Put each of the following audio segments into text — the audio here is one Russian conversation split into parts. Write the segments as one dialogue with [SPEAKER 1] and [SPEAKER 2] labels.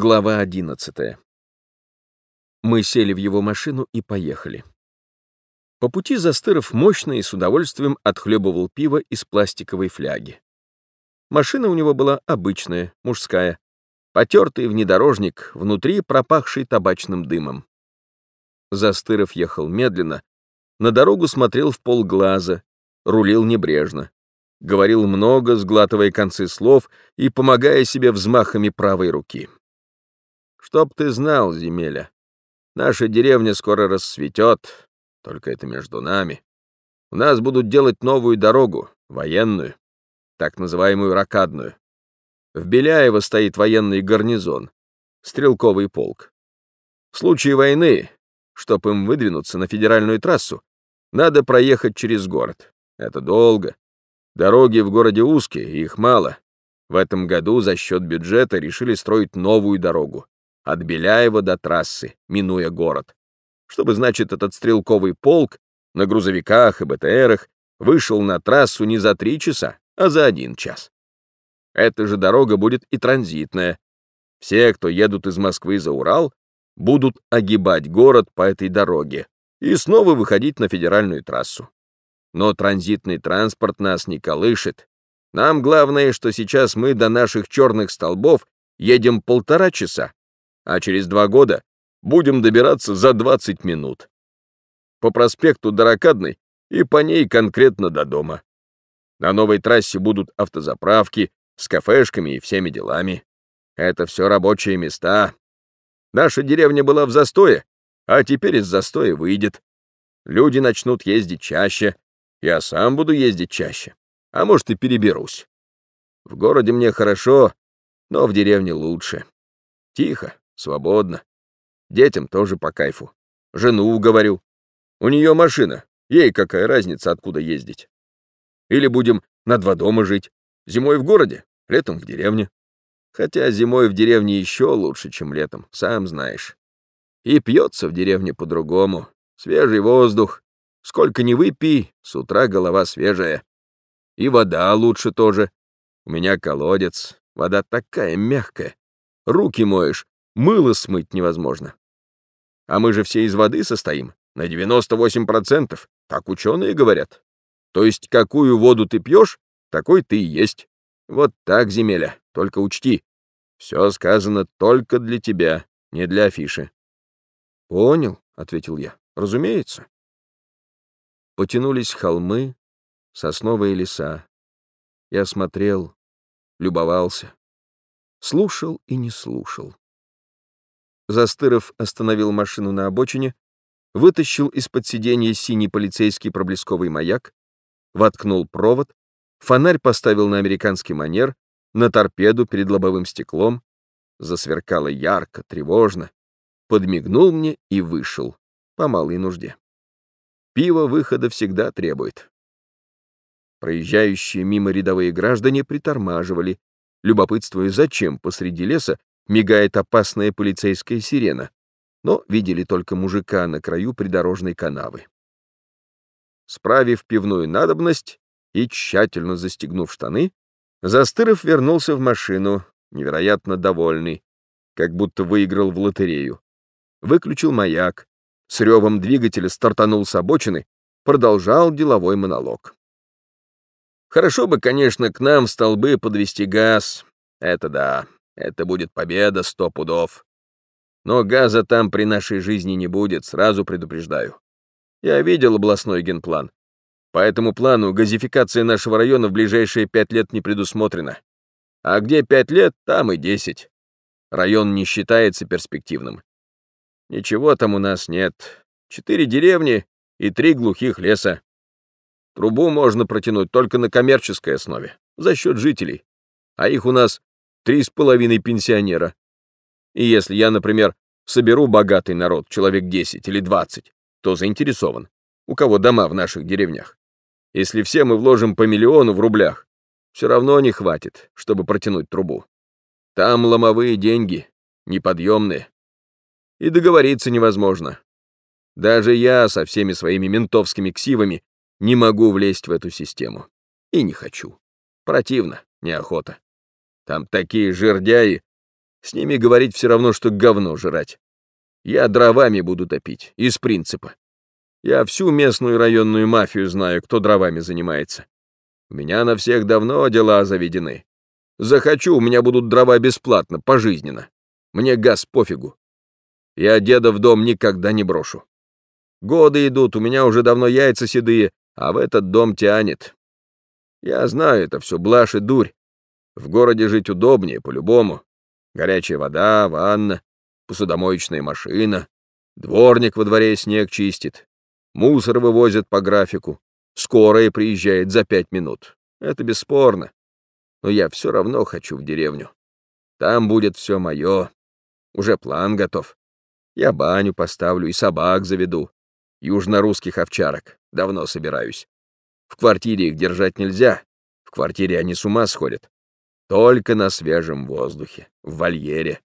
[SPEAKER 1] Глава 11. Мы сели в его машину и поехали. По пути Застыров мощно и с удовольствием отхлебывал пиво из пластиковой фляги. Машина у него была обычная, мужская, потертый внедорожник, внутри пропахший табачным дымом. Застыров ехал медленно, на дорогу смотрел в полглаза, рулил небрежно. Говорил много, сглатывая концы слов и помогая себе взмахами правой руки. Чтоб ты знал, земеля, наша деревня скоро расцветет, только это между нами. У нас будут делать новую дорогу, военную, так называемую ракадную. В Беляево стоит военный гарнизон, стрелковый полк. В случае войны, чтоб им выдвинуться на федеральную трассу, надо проехать через город. Это долго. Дороги в городе узкие, их мало. В этом году за счет бюджета решили строить новую дорогу от Беляева до трассы, минуя город. Чтобы, значит, этот стрелковый полк на грузовиках и БТРах вышел на трассу не за три часа, а за один час. Эта же дорога будет и транзитная. Все, кто едут из Москвы за Урал, будут огибать город по этой дороге и снова выходить на федеральную трассу. Но транзитный транспорт нас не колышет. Нам главное, что сейчас мы до наших черных столбов едем полтора часа, а через два года будем добираться за 20 минут. По проспекту до Ракадной и по ней конкретно до дома. На новой трассе будут автозаправки с кафешками и всеми делами. Это все рабочие места. Наша деревня была в застое, а теперь из застоя выйдет. Люди начнут ездить чаще, я сам буду ездить чаще, а может и переберусь. В городе мне хорошо, но в деревне лучше. Тихо, Свободно. Детям тоже по кайфу. Жену уговорю. У нее машина. Ей какая разница, откуда ездить. Или будем на два дома жить. Зимой в городе, летом в деревне. Хотя зимой в деревне еще лучше, чем летом, сам знаешь. И пьется в деревне по-другому. Свежий воздух. Сколько ни выпей, с утра голова свежая. И вода лучше тоже. У меня колодец. Вода такая мягкая. Руки моешь, мыло смыть невозможно. А мы же все из воды состоим, на 98%, так ученые говорят. То есть какую воду ты пьешь, такой ты и есть. Вот так, земеля, только учти. Все сказано только для тебя, не для афиши. Понял, — ответил я, — разумеется. Потянулись холмы, сосновые леса. Я смотрел, любовался, слушал и не слушал. Застыров остановил машину на обочине, вытащил из-под сиденья синий полицейский проблесковый маяк, воткнул провод, фонарь поставил на американский манер, на торпеду перед лобовым стеклом, засверкало ярко, тревожно, подмигнул мне и вышел, по малой нужде. Пиво выхода всегда требует. Проезжающие мимо рядовые граждане притормаживали, любопытствуя, зачем посреди леса мигает опасная полицейская сирена, но видели только мужика на краю придорожной канавы. Справив пивную надобность и тщательно застегнув штаны, Застыров вернулся в машину, невероятно довольный, как будто выиграл в лотерею. Выключил маяк, с ревом двигателя стартанул с обочины, продолжал деловой монолог. Хорошо бы, конечно, к нам в столбы подвести газ. Это да. Это будет победа сто пудов. Но газа там при нашей жизни не будет, сразу предупреждаю. Я видел областной генплан. По этому плану газификация нашего района в ближайшие пять лет не предусмотрена. А где пять лет, там и десять. Район не считается перспективным. Ничего там у нас нет. Четыре деревни и три глухих леса. Трубу можно протянуть только на коммерческой основе, за счет жителей. А их у нас три с половиной пенсионера. И если я, например, соберу богатый народ, человек 10 или 20, то заинтересован, у кого дома в наших деревнях. Если все мы вложим по миллиону в рублях, все равно не хватит, чтобы протянуть трубу. Там ломовые деньги, неподъемные. И договориться невозможно. Даже я со всеми своими ментовскими ксивами не могу влезть в эту систему. И не хочу. Противно, неохота. Там такие жердяи, С ними говорить все равно, что говно жрать. Я дровами буду топить, из принципа. Я всю местную районную мафию знаю, кто дровами занимается. У меня на всех давно дела заведены. Захочу, у меня будут дрова бесплатно, пожизненно. Мне газ пофигу. Я деда в дом никогда не брошу. Годы идут, у меня уже давно яйца седые, а в этот дом тянет. Я знаю, это все блажь и дурь. В городе жить удобнее, по-любому. Горячая вода, ванна, посудомоечная машина, дворник во дворе снег чистит, мусор вывозят по графику, скорая приезжает за пять минут. Это бесспорно. Но я все равно хочу в деревню. Там будет все мое. Уже план готов. Я баню поставлю и собак заведу. Южно-русских овчарок. Давно собираюсь. В квартире их держать нельзя. В квартире они с ума сходят. Только на свежем воздухе, в вольере.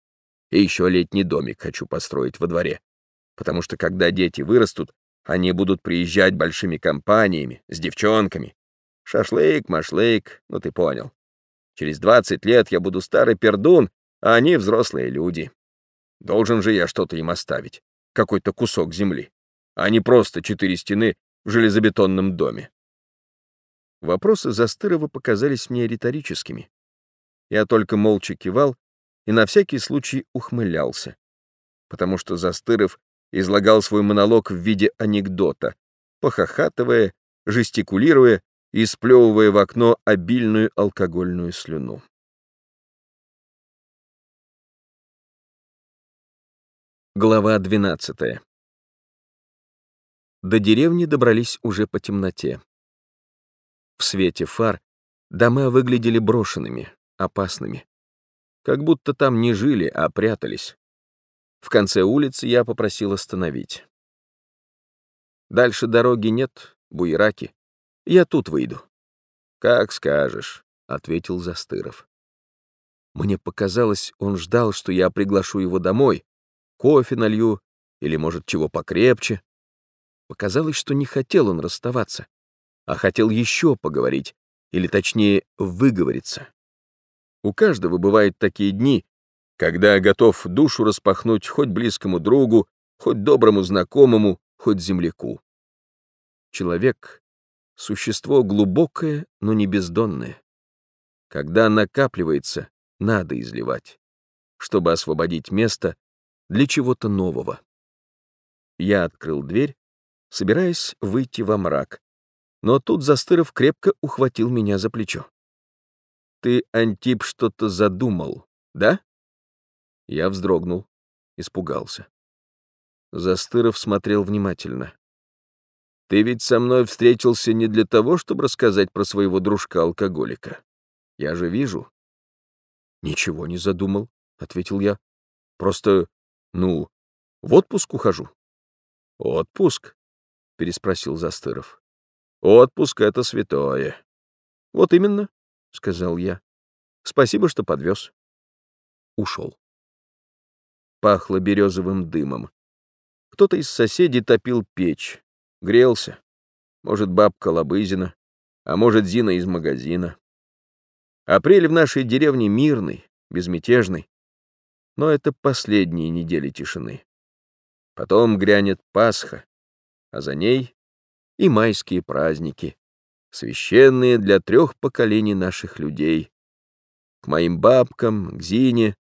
[SPEAKER 1] И еще летний домик хочу построить во дворе. Потому что когда дети вырастут, они будут приезжать большими компаниями, с девчонками. Шашлык, машлык, ну ты понял. Через 20 лет я буду старый пердун, а они взрослые люди. Должен же я что-то им оставить, какой-то кусок земли, а не просто четыре стены в железобетонном доме. Вопросы Застырова показались мне риторическими. Я только молча кивал и на всякий случай ухмылялся, потому что Застыров излагал свой монолог в виде анекдота, похохатывая, жестикулируя и сплевывая в окно обильную алкогольную слюну. Глава 12 До деревни добрались уже по темноте. В свете фар дома выглядели брошенными, опасными. Как будто там не жили, а прятались. В конце улицы я попросил остановить. Дальше дороги нет, буераки. Я тут выйду. Как скажешь, — ответил Застыров. Мне показалось, он ждал, что я приглашу его домой, кофе налью или, может, чего покрепче. Показалось, что не хотел он расставаться, а хотел еще поговорить, или, точнее, выговориться. У каждого бывают такие дни, когда готов душу распахнуть хоть близкому другу, хоть доброму знакомому, хоть земляку. Человек — существо глубокое, но не бездонное. Когда накапливается, надо изливать, чтобы освободить место для чего-то нового. Я открыл дверь, собираясь выйти во мрак, но тут Застыров крепко ухватил меня за плечо. «Ты, Антип, что-то задумал, да?» Я вздрогнул, испугался. Застыров смотрел внимательно. «Ты ведь со мной встретился не для того, чтобы рассказать про своего дружка-алкоголика. Я же вижу». «Ничего не задумал», — ответил я. «Просто ну, в отпуск ухожу. Отпуск? переспросил Застыров. Отпуск — это святое. Вот именно, сказал я. Спасибо, что подвез. Ушел. Пахло березовым дымом. Кто-то из соседей топил печь. Грелся. Может, бабка Лобызина, а может, Зина из магазина. Апрель в нашей деревне мирный, безмятежный но это последние недели тишины. Потом грянет Пасха, а за ней и майские праздники, священные для трех поколений наших людей. К моим бабкам, к Зине,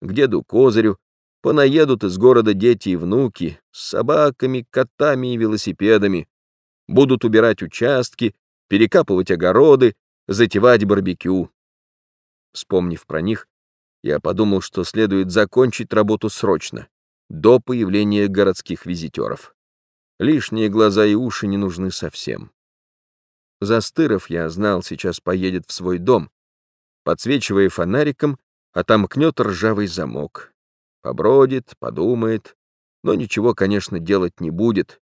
[SPEAKER 1] к деду Козырю понаедут из города дети и внуки с собаками, котами и велосипедами, будут убирать участки, перекапывать огороды, затевать барбекю. Вспомнив про них, я подумал, что следует закончить работу срочно, до появления городских визитеров. Лишние глаза и уши не нужны совсем. Застыров, я знал, сейчас поедет в свой дом, подсвечивая фонариком, отомкнет ржавый замок. Побродит, подумает, но ничего, конечно, делать не будет,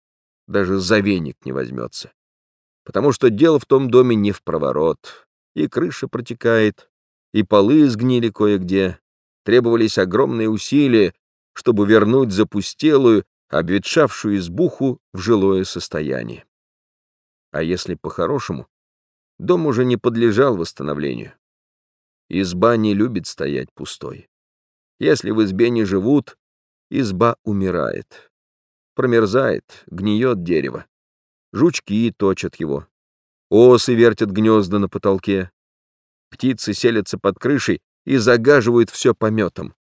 [SPEAKER 1] даже за веник не возьмется. Потому что дело в том доме не в проворот, и крыша протекает, и полы сгнили кое-где. Требовались огромные усилия, чтобы вернуть запустелую, обветшавшую избуху в жилое состояние. А если по-хорошему, дом уже не подлежал восстановлению. Изба не любит стоять пустой. Если в избе не живут, изба умирает. Промерзает, гниет дерево. Жучки точат его. Осы вертят гнезда на потолке. Птицы селятся под крышей и загаживают все пометом.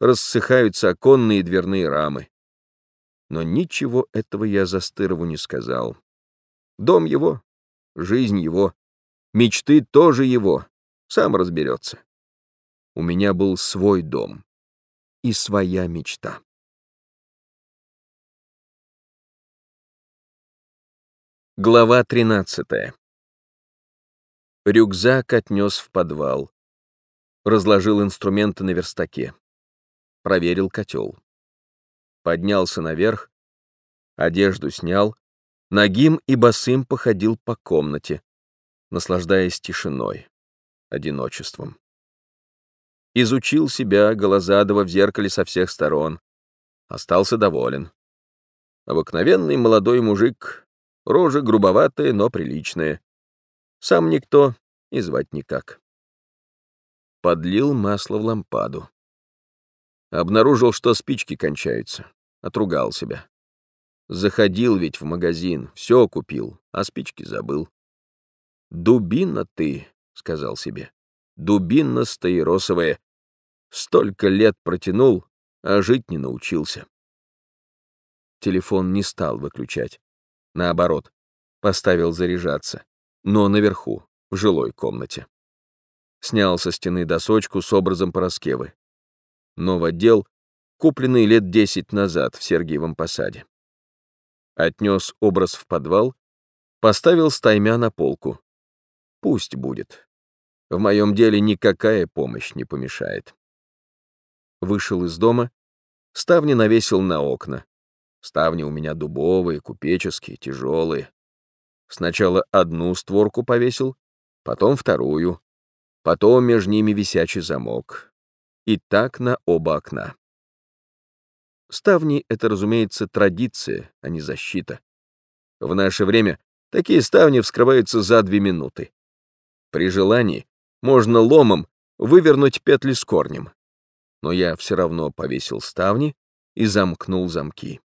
[SPEAKER 1] Рассыхаются оконные и дверные рамы. Но ничего этого я Застырову не сказал. Дом его, жизнь его, мечты тоже его, сам разберется. У меня был свой дом и своя мечта. Глава 13. Рюкзак отнес в подвал. Разложил инструменты на верстаке. Проверил котел. Поднялся наверх, одежду снял, нагим и босым походил по комнате, наслаждаясь тишиной, одиночеством. Изучил себя, Голозадова, в зеркале со всех сторон. Остался доволен. Обыкновенный молодой мужик Рожа грубоватая, но приличная. Сам никто и звать никак. Подлил масло в лампаду. Обнаружил, что спички кончаются. Отругал себя. Заходил ведь в магазин, все купил, а спички забыл. «Дубина ты», — сказал себе, — «дубина стаиросовая. Столько лет протянул, а жить не научился». Телефон не стал выключать. Наоборот, поставил заряжаться, но наверху, в жилой комнате. Снял со стены досочку с образом Пороскевы. Новодел, купленный лет десять назад в Сергиевом посаде. Отнес образ в подвал, поставил стаймя на полку. Пусть будет. В моем деле никакая помощь не помешает. Вышел из дома, ставни навесил на окна. Ставни у меня дубовые, купеческие, тяжелые. Сначала одну створку повесил, потом вторую, потом между ними висячий замок. И так на оба окна. Ставни — это, разумеется, традиция, а не защита. В наше время такие ставни вскрываются за две минуты. При желании можно ломом вывернуть петли с корнем. Но я все равно повесил ставни и замкнул замки.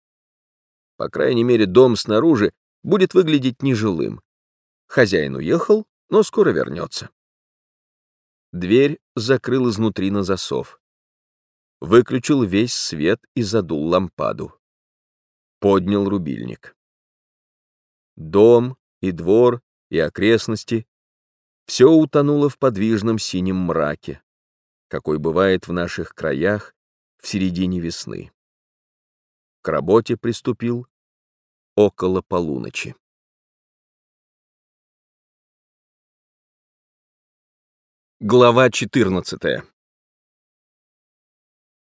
[SPEAKER 1] По крайней мере, дом снаружи будет выглядеть нежилым. Хозяин уехал, но скоро вернется. Дверь закрыл изнутри на засов. Выключил весь свет и задул лампаду. Поднял рубильник. Дом и двор и окрестности — все утонуло в подвижном синем мраке, какой бывает в наших краях в середине весны к работе приступил около полуночи. Глава 14.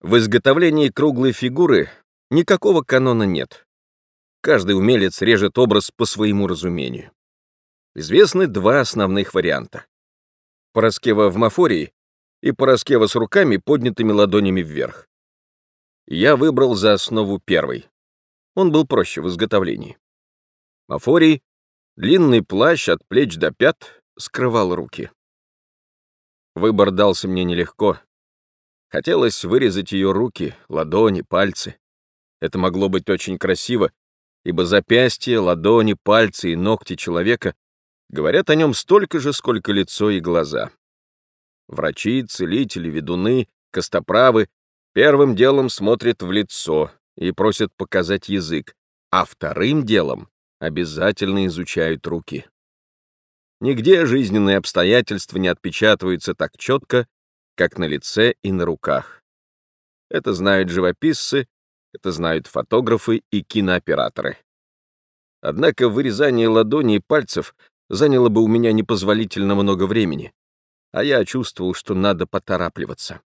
[SPEAKER 1] В изготовлении круглой фигуры никакого канона нет. Каждый умелец режет образ по своему разумению. Известны два основных варианта. Пороскева в мафории и пороскева с руками, поднятыми ладонями вверх я выбрал за основу первый. Он был проще в изготовлении. Мафорий, длинный плащ от плеч до пят, скрывал руки. Выбор дался мне нелегко. Хотелось вырезать ее руки, ладони, пальцы. Это могло быть очень красиво, ибо запястья, ладони, пальцы и ногти человека говорят о нем столько же, сколько лицо и глаза. Врачи, целители, ведуны, костоправы Первым делом смотрят в лицо и просят показать язык, а вторым делом обязательно изучают руки. Нигде жизненные обстоятельства не отпечатываются так четко, как на лице и на руках. Это знают живописцы, это знают фотографы и кинооператоры. Однако вырезание ладоней и пальцев заняло бы у меня непозволительно много времени, а я чувствовал, что надо поторапливаться.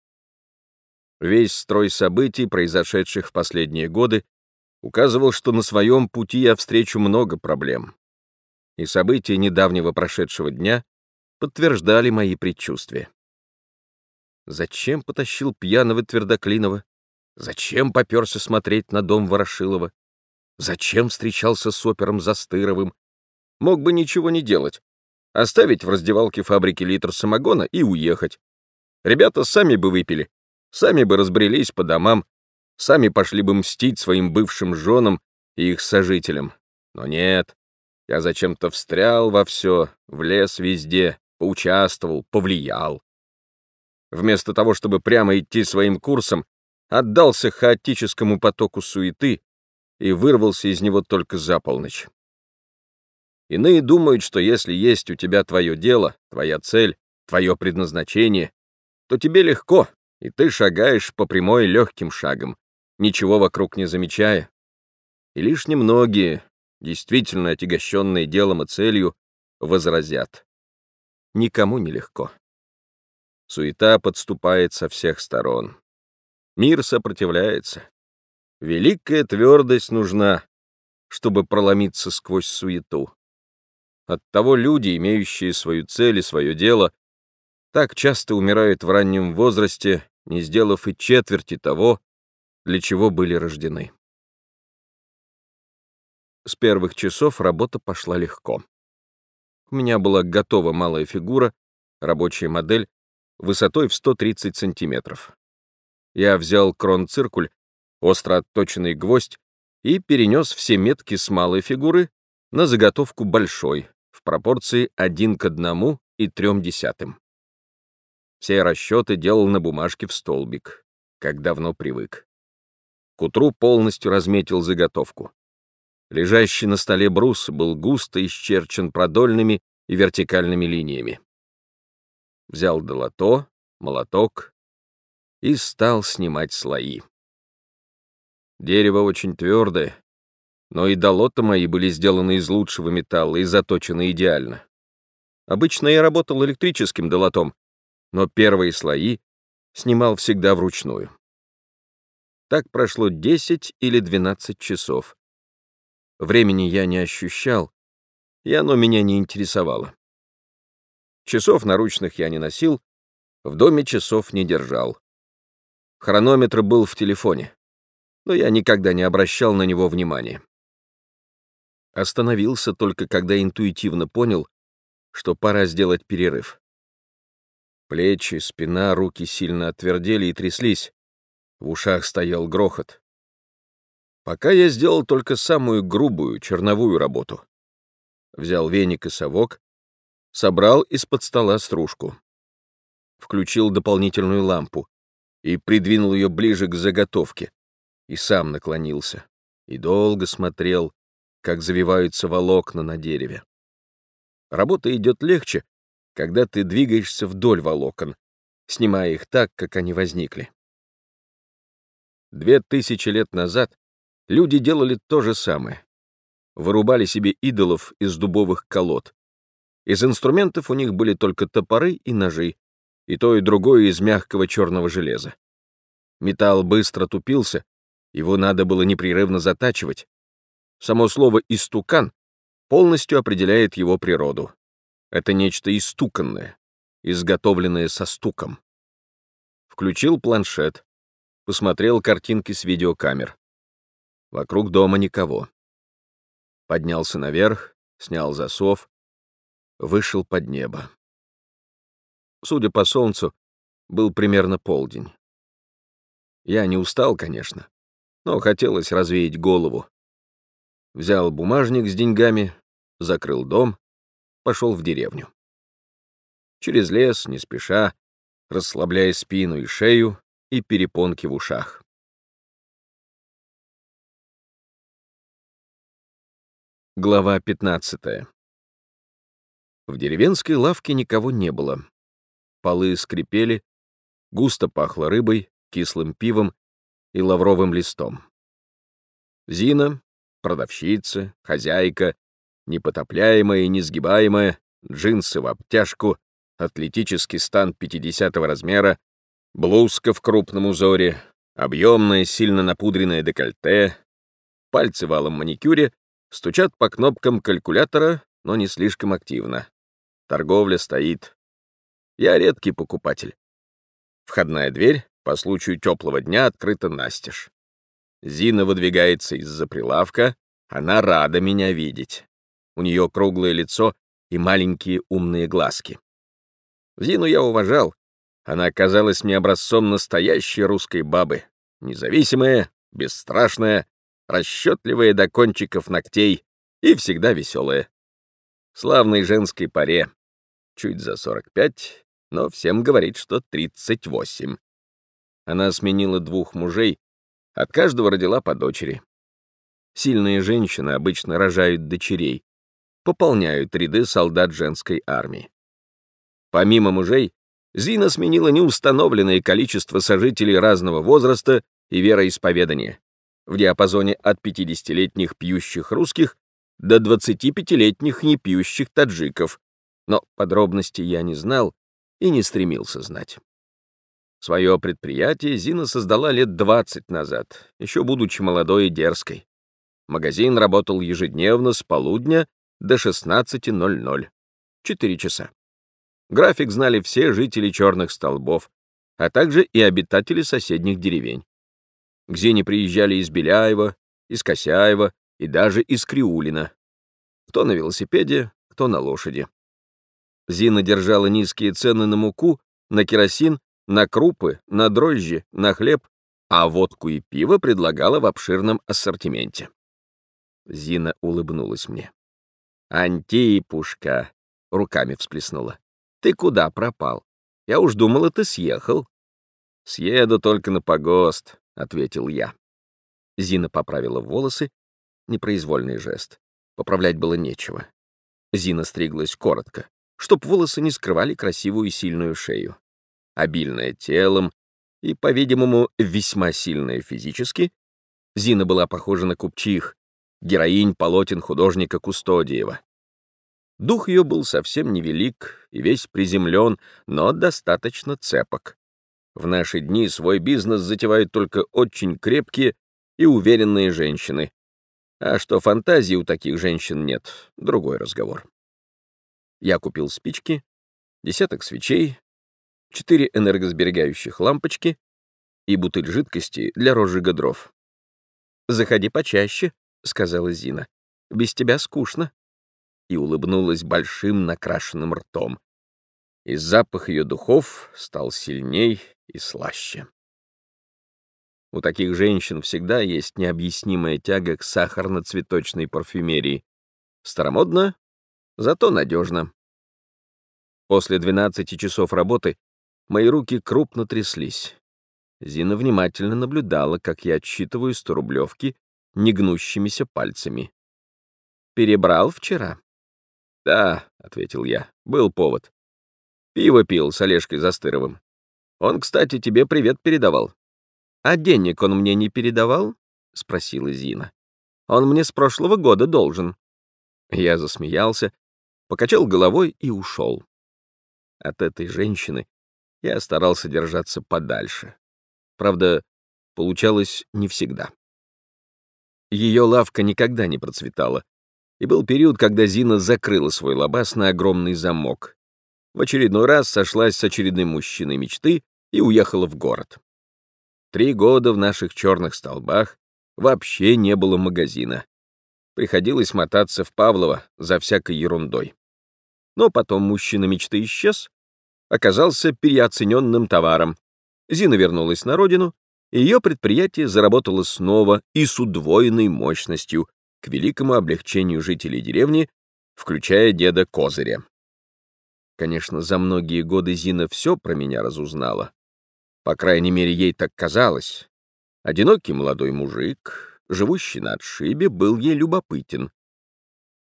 [SPEAKER 1] Весь строй событий, произошедших в последние годы, указывал, что на своем пути я встречу много проблем. И события недавнего прошедшего дня подтверждали мои предчувствия. Зачем потащил пьяного Твердоклинова? Зачем поперся смотреть на дом Ворошилова? Зачем встречался с опером Застыровым? Мог бы ничего не делать. Оставить в раздевалке фабрики литр самогона и уехать. Ребята сами бы выпили, Сами бы разбрелись по домам, сами пошли бы мстить своим бывшим женам и их сожителям. Но нет, я зачем-то встрял во все, влез везде, поучаствовал, повлиял. Вместо того, чтобы прямо идти своим курсом, отдался хаотическому потоку суеты и вырвался из него только за полночь. Иные думают, что если есть у тебя твое дело, твоя цель, твое предназначение, то тебе легко, и ты шагаешь по прямой легким шагом, ничего вокруг не замечая. И лишь немногие, действительно отягощенные делом и целью, возразят. Никому не легко. Суета подступает со всех сторон. Мир сопротивляется. Великая твердость нужна, чтобы проломиться сквозь суету. Оттого люди, имеющие свою цель и свое дело, так часто умирают в раннем возрасте, не сделав и четверти того, для чего были рождены. С первых часов работа пошла легко. У меня была готова малая фигура, рабочая модель, высотой в 130 сантиметров. Я взял крон-циркуль, остро отточенный гвоздь, и перенес все метки с малой фигуры на заготовку большой, в пропорции 1 к 1 и 3 десятым. Все расчеты делал на бумажке в столбик, как давно привык. К утру полностью разметил заготовку. Лежащий на столе брус был густо исчерчен продольными и вертикальными линиями. Взял долото, молоток и стал снимать слои. Дерево очень твердое, но и долота мои были сделаны из лучшего металла и заточены идеально. Обычно я работал электрическим долотом, но первые слои снимал всегда вручную. Так прошло 10 или 12 часов. Времени я не ощущал, и оно меня не интересовало. Часов наручных я не носил, в доме часов не держал. Хронометр был в телефоне, но я никогда не обращал на него внимания. Остановился только когда интуитивно понял, что пора сделать перерыв. Плечи, спина, руки сильно отвердели и тряслись. В ушах стоял грохот. Пока я сделал только самую грубую, черновую работу. Взял веник и совок, собрал из-под стола стружку. Включил дополнительную лампу и придвинул ее ближе к заготовке, и сам наклонился, и долго смотрел, как завиваются волокна на дереве. Работа идет легче, когда ты двигаешься вдоль волокон, снимая их так, как они возникли. Две тысячи лет назад люди делали то же самое. Вырубали себе идолов из дубовых колод. Из инструментов у них были только топоры и ножи, и то и другое из мягкого черного железа. Металл быстро тупился, его надо было непрерывно затачивать, Само слово «истукан» полностью определяет его природу. Это нечто истуканное, изготовленное со стуком. Включил планшет, посмотрел картинки с видеокамер. Вокруг дома никого. Поднялся наверх, снял засов, вышел под небо. Судя по солнцу, был примерно полдень. Я не устал, конечно, но хотелось развеять голову, взял бумажник с деньгами, закрыл дом, пошел в деревню. Через лес, не спеша, расслабляя спину и шею и перепонки в ушах. Глава 15. В деревенской лавке никого не было. Полы скрипели, густо пахло рыбой, кислым пивом и лавровым листом. Зина, продавщица, хозяйка, непотопляемая и несгибаемая, джинсы в обтяжку, атлетический стан 50 размера, блузка в крупном узоре, объемное, сильно напудренное декольте, пальцы в алом маникюре стучат по кнопкам калькулятора, но не слишком активно. Торговля стоит. Я редкий покупатель. Входная дверь по случаю теплого дня открыта настежь. Зина выдвигается из-за прилавка, она рада меня видеть. У нее круглое лицо и маленькие умные глазки. Зину я уважал, Она казалась мне образцом настоящей русской бабы, независимая, бесстрашная, расчетливая до кончиков ногтей и всегда веселая. Славной женской паре, чуть за 45, но всем говорит, что 38. Она сменила двух мужей, от каждого родила по дочери. Сильные женщины обычно рожают дочерей, пополняют ряды солдат женской армии. Помимо мужей, Зина сменила неустановленное количество сожителей разного возраста и вероисповедания, в диапазоне от 50-летних пьющих русских до 25-летних непьющих таджиков, но подробностей я не знал и не стремился знать. Свое предприятие Зина создала лет 20 назад, еще будучи молодой и дерзкой. Магазин работал ежедневно с полудня до 16.00. Четыре часа. График знали все жители черных столбов, а также и обитатели соседних деревень. К Зине приезжали из Беляева, из Косяева и даже из Криулина. Кто на велосипеде, кто на лошади. Зина держала низкие цены на муку, на керосин, на крупы, на дрожжи, на хлеб, а водку и пиво предлагала в обширном ассортименте. Зина улыбнулась мне. «Антипушка!» — руками всплеснула. Ты куда пропал? Я уж думала, ты съехал. Съеду только на погост, ответил я. Зина поправила волосы, непроизвольный жест. Поправлять было нечего. Зина стриглась коротко, чтоб волосы не скрывали красивую и сильную шею. Обильная телом и, по-видимому, весьма сильная физически, Зина была похожа на купчих, героинь полотен художника Кустодиева. Дух ее был совсем невелик и весь приземлен, но достаточно цепок. В наши дни свой бизнес затевают только очень крепкие и уверенные женщины. А что фантазии у таких женщин нет, другой разговор. Я купил спички, десяток свечей, четыре энергосберегающих лампочки и бутыль жидкости для розжига дров. «Заходи почаще», — сказала Зина. «Без тебя скучно» и улыбнулась большим накрашенным ртом. И запах ее духов стал сильней и слаще. У таких женщин всегда есть необъяснимая тяга к сахарно-цветочной парфюмерии. Старомодно, зато надежно. После 12 часов работы мои руки крупно тряслись. Зина внимательно наблюдала, как я отсчитываю 100 рублевки негнущимися пальцами. «Перебрал вчера?» «Да», — ответил я, — «был повод. Пиво пил с Олежкой Застыровым. Он, кстати, тебе привет передавал». «А денег он мне не передавал?» — спросила Зина. «Он мне с прошлого года должен». Я засмеялся, покачал головой и ушел. От этой женщины я старался держаться подальше. Правда, получалось не всегда. Ее лавка никогда не процветала, и был период, когда Зина закрыла свой лабаз на огромный замок. В очередной раз сошлась с очередным мужчиной мечты и уехала в город. Три года в наших черных столбах вообще не было магазина. Приходилось мотаться в Павлово за всякой ерундой. Но потом мужчина мечты исчез, оказался переоцененным товаром. Зина вернулась на родину, и ее предприятие заработало снова и с удвоенной мощностью, к великому облегчению жителей деревни, включая деда Козыря. Конечно, за многие годы Зина все про меня разузнала. По крайней мере, ей так казалось. Одинокий молодой мужик, живущий на отшибе, был ей любопытен.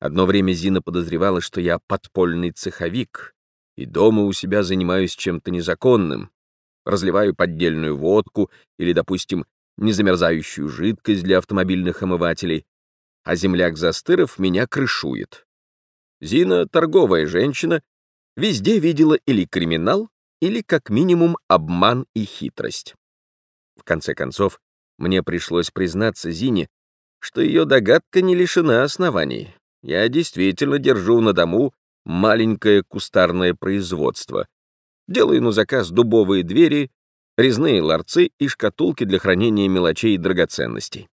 [SPEAKER 1] Одно время Зина подозревала, что я подпольный цеховик, и дома у себя занимаюсь чем-то незаконным, разливаю поддельную водку или, допустим, незамерзающую жидкость для автомобильных омывателей, а земляк Застыров меня крышует. Зина — торговая женщина, везде видела или криминал, или как минимум обман и хитрость. В конце концов, мне пришлось признаться Зине, что ее догадка не лишена оснований. Я действительно держу на дому маленькое кустарное производство. Делаю на заказ дубовые двери, резные ларцы и шкатулки для хранения мелочей и драгоценностей.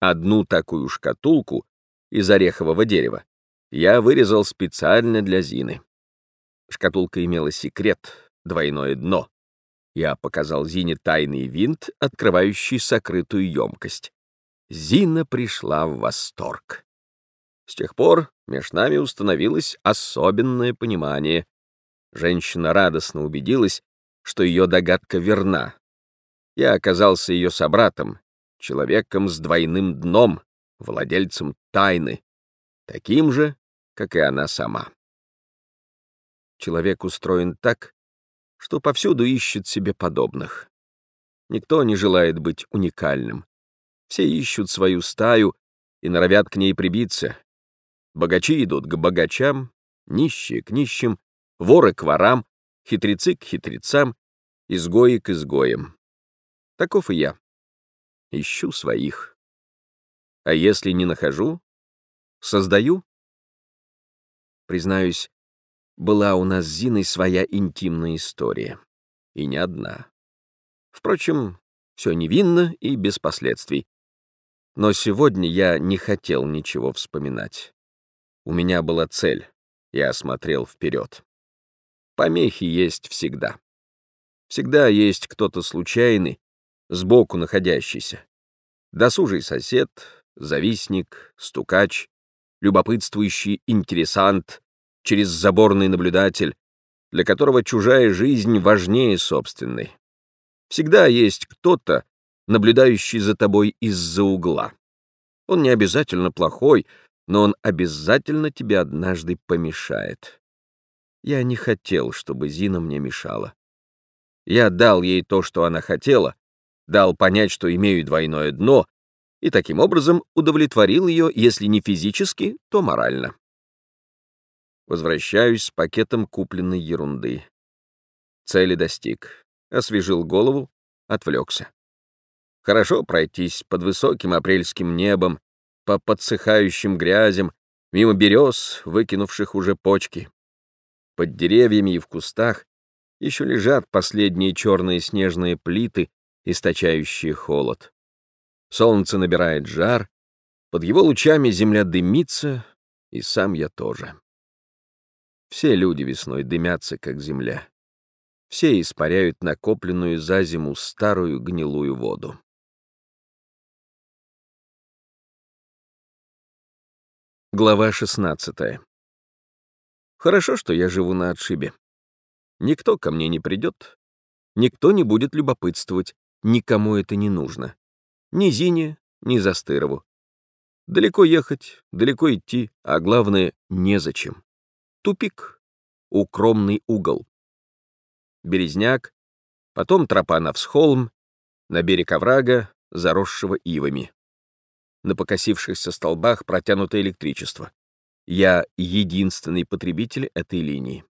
[SPEAKER 1] Одну такую шкатулку из орехового дерева я вырезал специально для Зины. Шкатулка имела секрет, двойное дно. Я показал Зине тайный винт, открывающий сокрытую емкость. Зина пришла в восторг. С тех пор между нами установилось особенное понимание. Женщина радостно убедилась, что ее догадка верна. Я оказался ее собратом, человеком с двойным дном, владельцем тайны, таким же, как и она сама. Человек устроен так, что повсюду ищет себе подобных. Никто не желает быть уникальным. Все ищут свою стаю и норовят к ней прибиться. Богачи идут к богачам, нищие к нищим, воры к ворам, хитрецы к хитрецам, изгои к изгоям. Таков и я. Ищу своих. А если не нахожу, создаю. Признаюсь, была у нас с Зиной своя интимная история. И не одна. Впрочем, все невинно и без последствий. Но сегодня я не хотел ничего вспоминать. У меня была цель. Я смотрел вперед. Помехи есть всегда. Всегда есть кто-то случайный, сбоку находящийся. Досужий сосед, завистник, стукач, любопытствующий интересант, через заборный наблюдатель, для которого чужая жизнь важнее собственной. Всегда есть кто-то, наблюдающий за тобой из-за угла. Он не обязательно плохой, но он обязательно тебе однажды помешает. Я не хотел, чтобы Зина мне мешала. Я дал ей то, что она хотела, дал понять, что имею двойное дно, и таким образом удовлетворил ее, если не физически, то морально. Возвращаюсь с пакетом купленной ерунды. Цели достиг. Освежил голову, отвлекся. Хорошо пройтись под высоким апрельским небом, по подсыхающим грязям, мимо берез, выкинувших уже почки. Под деревьями и в кустах еще лежат последние черные снежные плиты, источающие холод. Солнце набирает жар, под его лучами земля дымится, и сам я тоже. Все люди весной дымятся, как земля. Все испаряют накопленную за зиму старую гнилую воду. Глава 16 Хорошо, что я живу на отшибе. Никто ко мне не придет, никто не будет любопытствовать, никому это не нужно. Ни Зине, ни Застырову. Далеко ехать, далеко идти, а главное, незачем. Тупик. Укромный угол. Березняк, потом тропа на всхолм, на берег оврага, заросшего ивами. На покосившихся столбах протянуто электричество. Я единственный потребитель этой линии.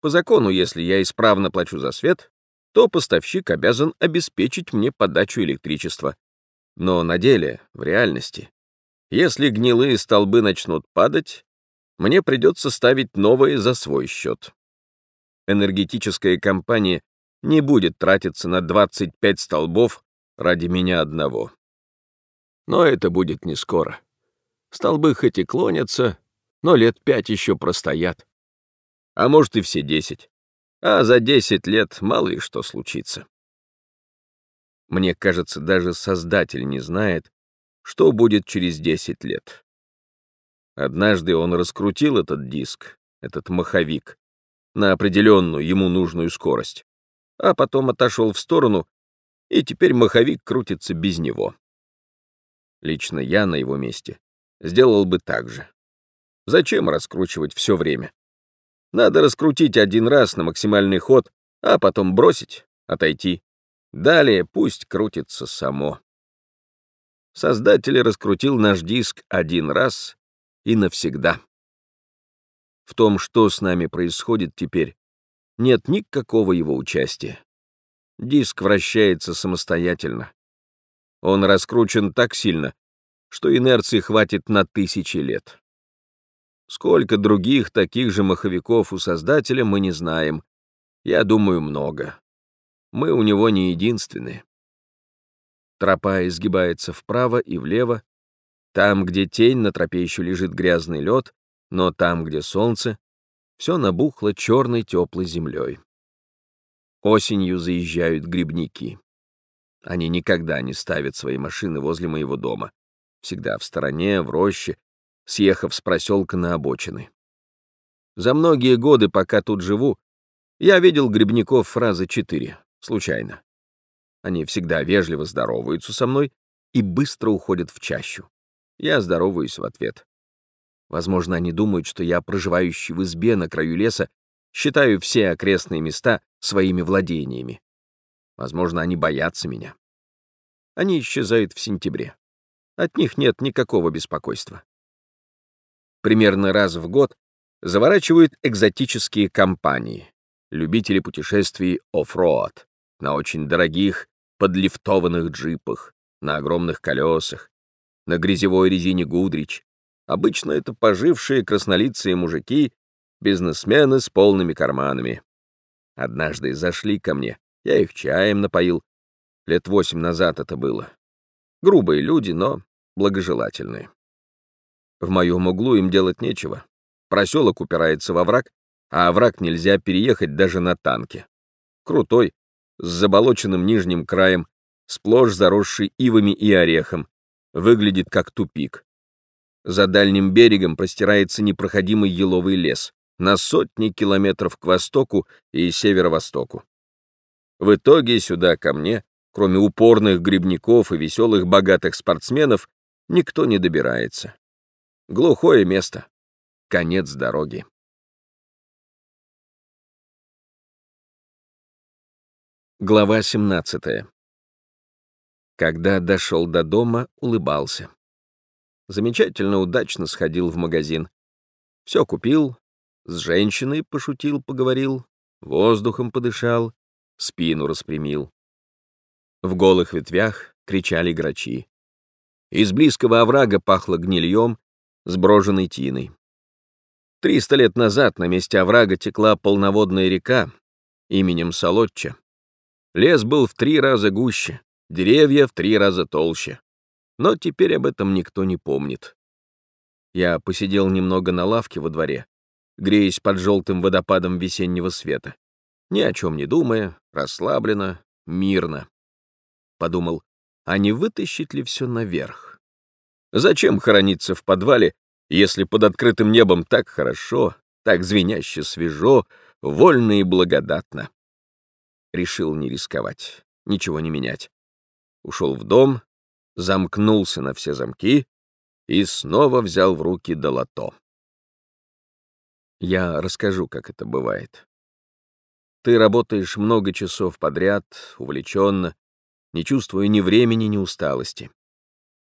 [SPEAKER 1] По закону, если я исправно плачу за свет, то поставщик обязан обеспечить мне подачу электричества. Но на деле, в реальности, если гнилые столбы начнут падать, мне придется ставить новые за свой счет. Энергетическая компания не будет тратиться на 25 столбов ради меня одного. Но это будет не скоро. Столбы хоть и клонятся, но лет пять еще простоят. А может и все десять. А за десять лет мало ли что случится. Мне кажется, даже Создатель не знает, что будет через десять лет. Однажды он раскрутил этот диск, этот маховик, на определенную ему нужную скорость, а потом отошел в сторону, и теперь маховик крутится без него. Лично я на его месте сделал бы так же. Зачем раскручивать все время? Надо раскрутить один раз на максимальный ход, а потом бросить, отойти. Далее пусть крутится само. Создатель раскрутил наш диск один раз и навсегда. В том, что с нами происходит теперь, нет никакого его участия. Диск вращается самостоятельно. Он раскручен так сильно, что инерции хватит на тысячи лет. Сколько других таких же маховиков у Создателя мы не знаем. Я думаю, много. Мы у него не единственные. Тропа изгибается вправо и влево, там, где тень, на тропе еще лежит грязный лед, но там, где солнце, все набухло черной теплой землей. Осенью заезжают грибники. Они никогда не ставят свои машины возле моего дома. Всегда в стороне, в роще, съехав с проселка на обочины. За многие годы, пока тут живу, я видел грибников фразы четыре, случайно. Они всегда вежливо здороваются со мной и быстро уходят в чащу. Я здороваюсь в ответ. Возможно, они думают, что я, проживающий в избе на краю леса, считаю все окрестные места своими владениями. Возможно, они боятся меня. Они исчезают в сентябре. От них нет никакого беспокойства. Примерно раз в год заворачивают экзотические компании, любители путешествий оффроад, на очень дорогих подлифтованных джипах, на огромных колесах, на грязевой резине Гудрич. Обычно это пожившие краснолицые мужики, бизнесмены с полными карманами. Однажды зашли ко мне, я их чаем напоил. Лет восемь назад это было. Грубые люди, но благожелательные. В моем углу им делать нечего. Проселок упирается во враг, а овраг нельзя переехать даже на танке. Крутой, с заболоченным нижним краем, сплошь заросший ивами и орехом, выглядит как тупик. За дальним берегом простирается непроходимый еловый лес на сотни километров к востоку и северо-востоку. В итоге сюда ко мне, кроме упорных грибников и веселых богатых спортсменов, никто не добирается. Глухое место. Конец дороги. Глава 17. Когда дошел до дома, улыбался. Замечательно удачно сходил в магазин. Все купил, с женщиной пошутил, поговорил, воздухом подышал, спину распрямил. В голых ветвях кричали грачи. Из близкого оврага пахло гнильем, сброженной тиной. Триста лет назад на месте оврага текла полноводная река именем Солотча. Лес был в три раза гуще, деревья в три раза толще. Но теперь об этом никто не помнит. Я посидел немного на лавке во дворе, греясь под желтым водопадом весеннего света ни о чем не думая, расслабленно, мирно. Подумал, а не вытащить ли все наверх? Зачем хорониться в подвале, если под открытым небом так хорошо, так звеняще свежо, вольно и благодатно? Решил не рисковать, ничего не менять. Ушел в дом, замкнулся на все замки и снова взял в руки долото. Я расскажу, как это бывает. Ты работаешь много часов подряд, увлеченно, не чувствуя ни времени, ни усталости.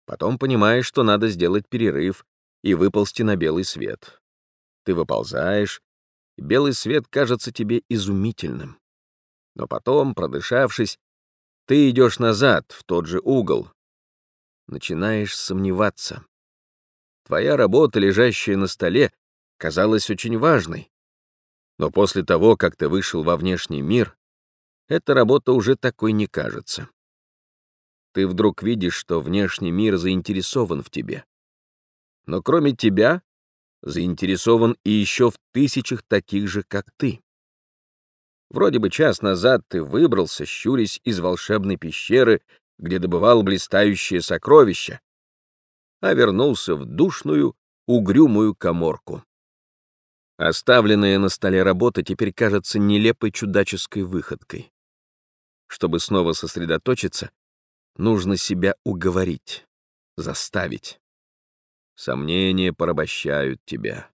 [SPEAKER 1] Потом понимаешь, что надо сделать перерыв и выползти на белый свет. Ты выползаешь, и белый свет кажется тебе изумительным. Но потом, продышавшись, ты идешь назад, в тот же угол. Начинаешь сомневаться. Твоя работа, лежащая на столе, казалась очень важной, но после того, как ты вышел во внешний мир, эта работа уже такой не кажется. Ты вдруг видишь, что внешний мир заинтересован в тебе. Но кроме тебя, заинтересован и еще в тысячах таких же, как ты. Вроде бы час назад ты выбрался, щурясь из волшебной пещеры, где добывал блистающие сокровища, а вернулся в душную, угрюмую коморку. Оставленная на столе работа теперь кажется нелепой чудаческой выходкой. Чтобы снова сосредоточиться, нужно себя уговорить, заставить. Сомнения порабощают тебя.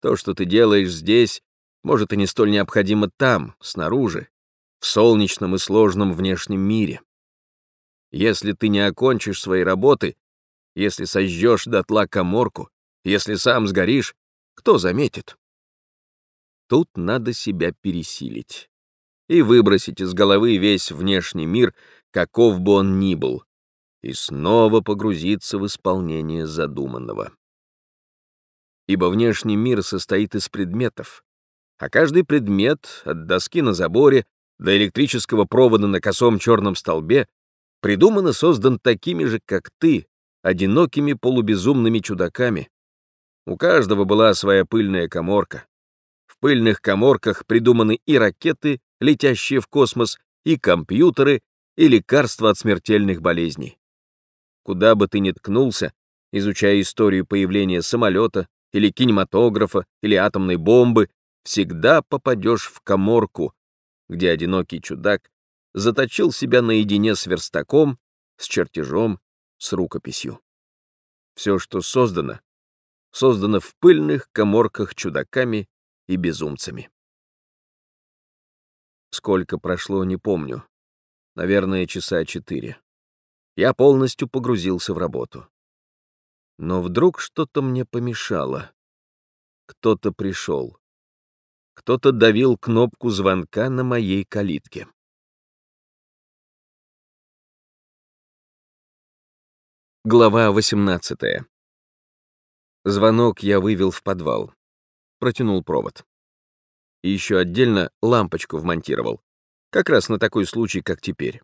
[SPEAKER 1] То, что ты делаешь здесь, может и не столь необходимо там, снаружи, в солнечном и сложном внешнем мире. Если ты не окончишь своей работы, если сожжешь дотла коморку, если сам сгоришь, кто заметит? Тут надо себя пересилить и выбросить из головы весь внешний мир, каков бы он ни был, и снова погрузиться в исполнение задуманного. Ибо внешний мир состоит из предметов, а каждый предмет, от доски на заборе до электрического провода на косом черном столбе, придуман и создан такими же, как ты, одинокими полубезумными чудаками, у каждого была своя пыльная коморка. В пыльных коморках придуманы и ракеты, летящие в космос, и компьютеры, и лекарства от смертельных болезней. Куда бы ты ни ткнулся, изучая историю появления самолета, или кинематографа, или атомной бомбы, всегда попадешь в коморку, где одинокий чудак заточил себя наедине с верстаком, с чертежом, с рукописью. Все, что создано, создано в пыльных коморках чудаками и безумцами. Сколько прошло, не помню. Наверное, часа четыре. Я полностью погрузился в работу. Но вдруг что-то мне помешало. Кто-то пришел. Кто-то давил кнопку звонка на моей калитке. Глава 18. Звонок я вывел в подвал. Протянул провод. И еще отдельно лампочку вмонтировал. Как раз на такой случай, как теперь.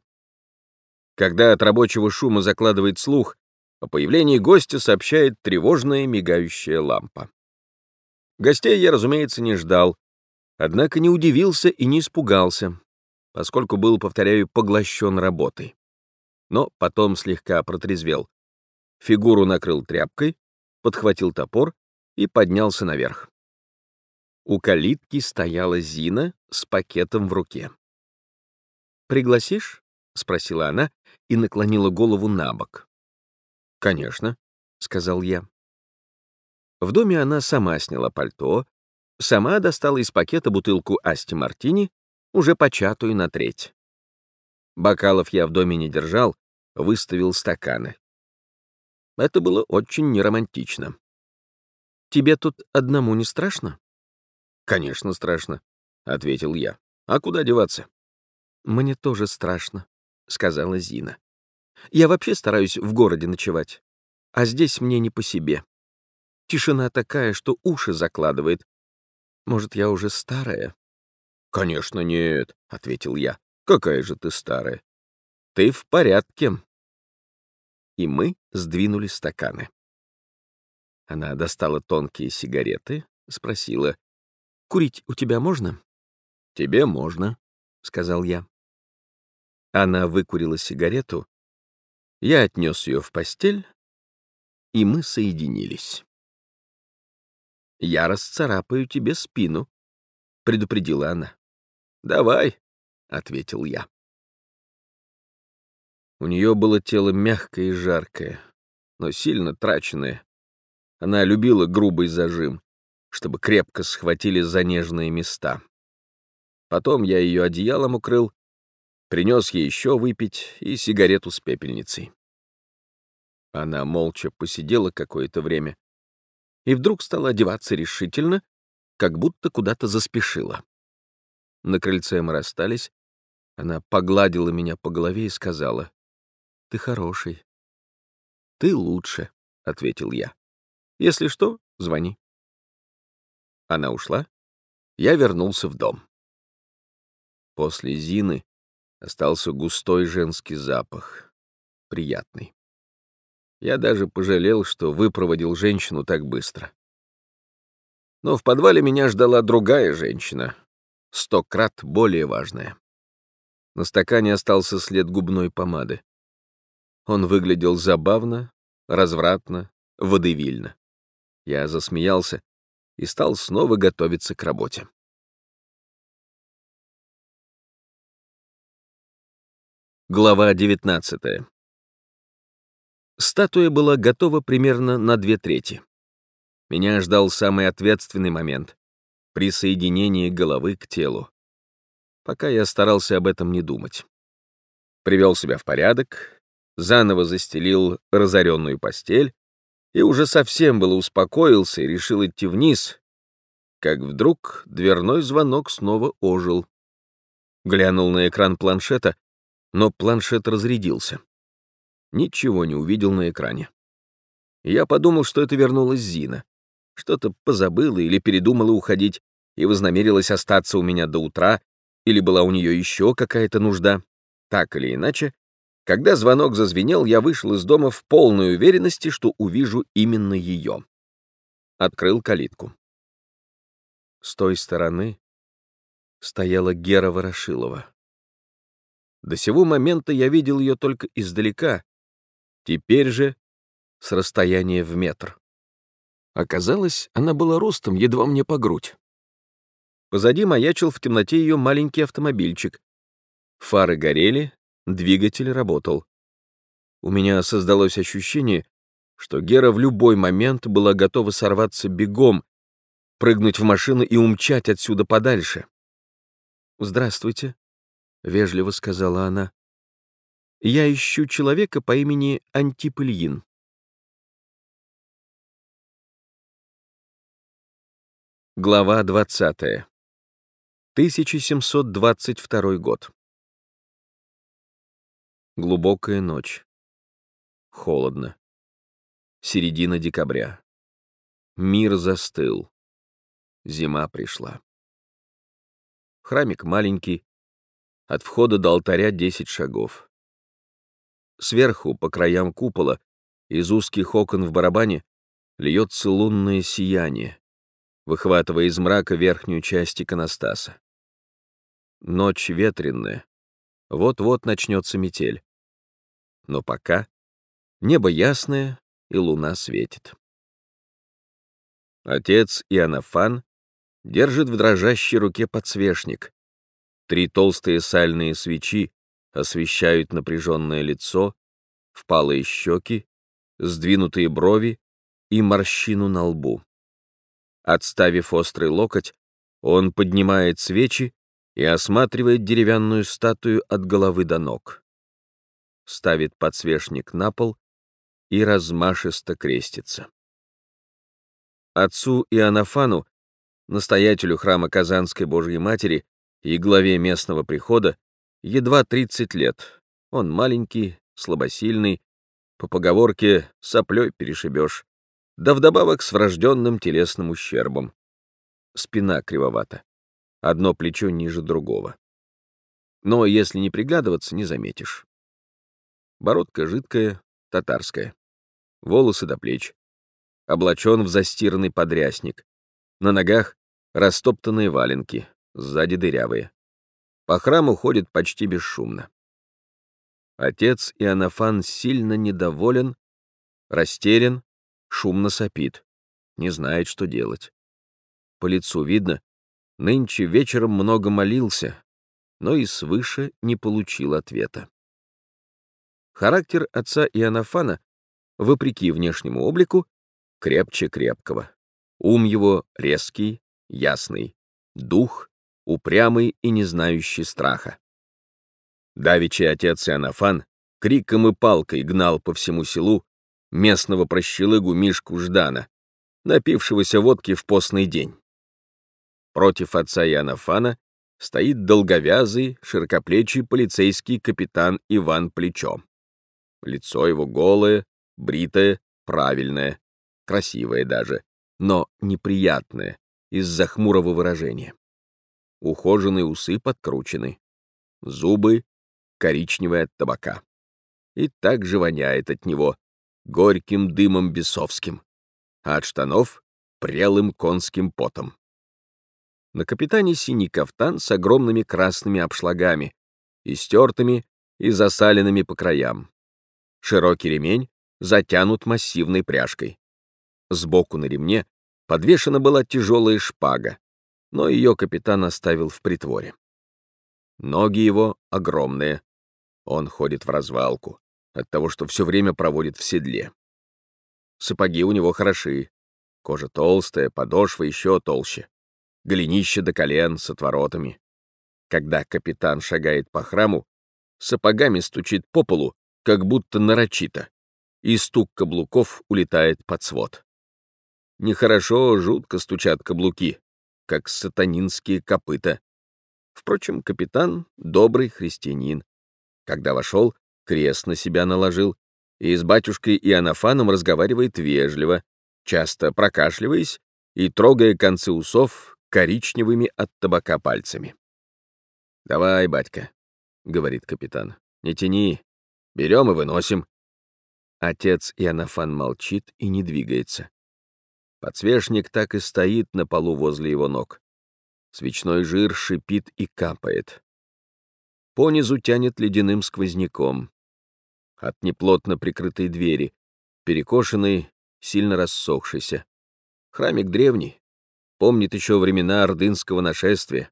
[SPEAKER 1] Когда от рабочего шума закладывает слух, о появлении гостя сообщает тревожная мигающая лампа. Гостей я, разумеется, не ждал, однако не удивился и не испугался, поскольку был, повторяю, поглощен работой. Но потом слегка протрезвел. Фигуру накрыл тряпкой, подхватил топор и поднялся наверх. У калитки стояла Зина с пакетом в руке. «Пригласишь?» — спросила она и наклонила голову на бок. «Конечно», — сказал я. В доме она сама сняла пальто, сама достала из пакета бутылку Асти Мартини, уже початую на треть. Бокалов я в доме не держал, выставил стаканы. Это было очень неромантично. «Тебе тут одному не страшно?» «Конечно, страшно», — ответил я. «А куда деваться?» «Мне тоже страшно», — сказала Зина. «Я вообще стараюсь в городе ночевать, а здесь мне не по себе. Тишина такая, что уши закладывает. Может, я уже старая?» «Конечно нет», — ответил я. «Какая же ты старая?» «Ты в порядке», и мы сдвинули стаканы. Она достала тонкие сигареты, спросила, «Курить у тебя можно?» «Тебе можно», — сказал я. Она выкурила сигарету, я отнес ее в постель, и мы соединились. «Я расцарапаю тебе спину», — предупредила она. «Давай», — ответил я. У нее было тело мягкое и жаркое, но сильно траченное. Она любила грубый зажим, чтобы крепко схватили за нежные места. Потом я ее одеялом укрыл, принес ей еще выпить и сигарету с пепельницей. Она молча посидела какое-то время и вдруг стала одеваться решительно, как будто куда-то заспешила. На крыльце мы расстались, она погладила меня по голове и сказала, ты хороший. Ты лучше, — ответил я. Если что, звони. Она ушла. Я вернулся в дом. После Зины остался густой женский запах. Приятный. Я даже пожалел, что выпроводил женщину так быстро. Но в подвале меня ждала другая женщина, сто крат более важная. На стакане остался след губной помады. Он выглядел забавно, развратно, водевильно. Я засмеялся и стал снова готовиться к работе. Глава 19 Статуя была готова примерно на две трети. Меня ждал самый ответственный момент — присоединение головы к телу. Пока я старался об этом не думать. Привел себя в порядок, заново застелил разоренную постель и уже совсем было успокоился и решил идти вниз, как вдруг дверной звонок снова ожил. Глянул на экран планшета, но планшет разрядился. Ничего не увидел на экране. Я подумал, что это вернулась Зина. Что-то позабыла или передумала уходить и вознамерилась остаться у меня до утра, или была у нее еще какая-то нужда. Так или иначе, когда звонок зазвенел, я вышел из дома в полной уверенности, что увижу именно ее. Открыл калитку. С той стороны стояла Гера Ворошилова. До сего момента я видел ее только издалека, теперь же с расстояния в метр. Оказалось, она была ростом едва мне по грудь. Позади маячил в темноте ее маленький автомобильчик. Фары горели, двигатель работал. У меня создалось ощущение, что Гера в любой момент была готова сорваться бегом, прыгнуть в машину и умчать отсюда подальше. «Здравствуйте», — вежливо сказала она. «Я ищу человека по имени Антип Ильин». Глава 20. 1722 год. Глубокая ночь. Холодно. Середина декабря. Мир застыл. Зима пришла. Храмик маленький. От входа до алтаря 10 шагов. Сверху, по краям купола, из узких окон в барабане, льется лунное сияние выхватывая из мрака верхнюю часть иконостаса. Ночь ветренная, вот-вот начнется метель. Но пока небо ясное и луна светит. Отец Иоаннафан держит в дрожащей руке подсвечник. Три толстые сальные свечи освещают напряженное лицо, впалые щеки, сдвинутые брови и морщину на лбу. Отставив острый локоть, он поднимает свечи и осматривает деревянную статую от головы до ног. Ставит подсвечник на пол и размашисто крестится. Отцу Иоаннафану, настоятелю храма Казанской Божьей Матери и главе местного прихода, едва 30 лет. Он маленький, слабосильный, по поговорке «соплей перешибешь», да вдобавок с врожденным телесным ущербом. Спина кривовата, одно плечо ниже другого. Но если не приглядываться, не заметишь. Бородка жидкая, татарская. Волосы до плеч. Облачен в застиранный подрясник. На ногах растоптанные валенки, сзади дырявые. По храму ходит почти бесшумно. Отец Иоаннафан сильно недоволен, растерян шумно сопит, не знает, что делать. По лицу видно, нынче вечером много молился, но и свыше не получил ответа. Характер отца Иоаннафана, вопреки внешнему облику, крепче крепкого. Ум его резкий, ясный, дух упрямый и не знающий страха. Давичий отец Иоаннафан криком и палкой гнал по всему селу местного прощелыгу Мишку Ждана, напившегося водки в постный день. Против отца Яна Фана стоит долговязый, широкоплечий полицейский капитан Иван Плечо. Лицо его голое, бритое, правильное, красивое даже, но неприятное из-за хмурого выражения. Ухоженные усы подкручены, зубы коричневые от табака. И так же воняет от него, горьким дымом бесовским, а от штанов — прелым конским потом. На капитане синий кафтан с огромными красными обшлагами, истертыми и засаленными по краям. Широкий ремень затянут массивной пряжкой. Сбоку на ремне подвешена была тяжелая шпага, но ее капитан оставил в притворе. Ноги его огромные. Он ходит в развалку от того, что все время проводит в седле. Сапоги у него хороши, кожа толстая, подошва еще толще, голенище до колен с отворотами. Когда капитан шагает по храму, сапогами стучит по полу, как будто нарочито, и стук каблуков улетает под свод. Нехорошо, жутко стучат каблуки, как сатанинские копыта. Впрочем, капитан — добрый христианин. Когда вошел, крест на себя наложил, и с батюшкой Иоаннафаном разговаривает вежливо, часто прокашливаясь и трогая концы усов коричневыми от табака пальцами. «Давай, батька», — говорит капитан, — «не тяни, берем и выносим». Отец Иоаннафан молчит и не двигается. Подсвечник так и стоит на полу возле его ног. Свечной жир шипит и капает. Понизу тянет ледяным сквозняком. От неплотно прикрытой двери, перекошенной, сильно рассохшейся. Храмик древний, помнит еще времена ордынского нашествия.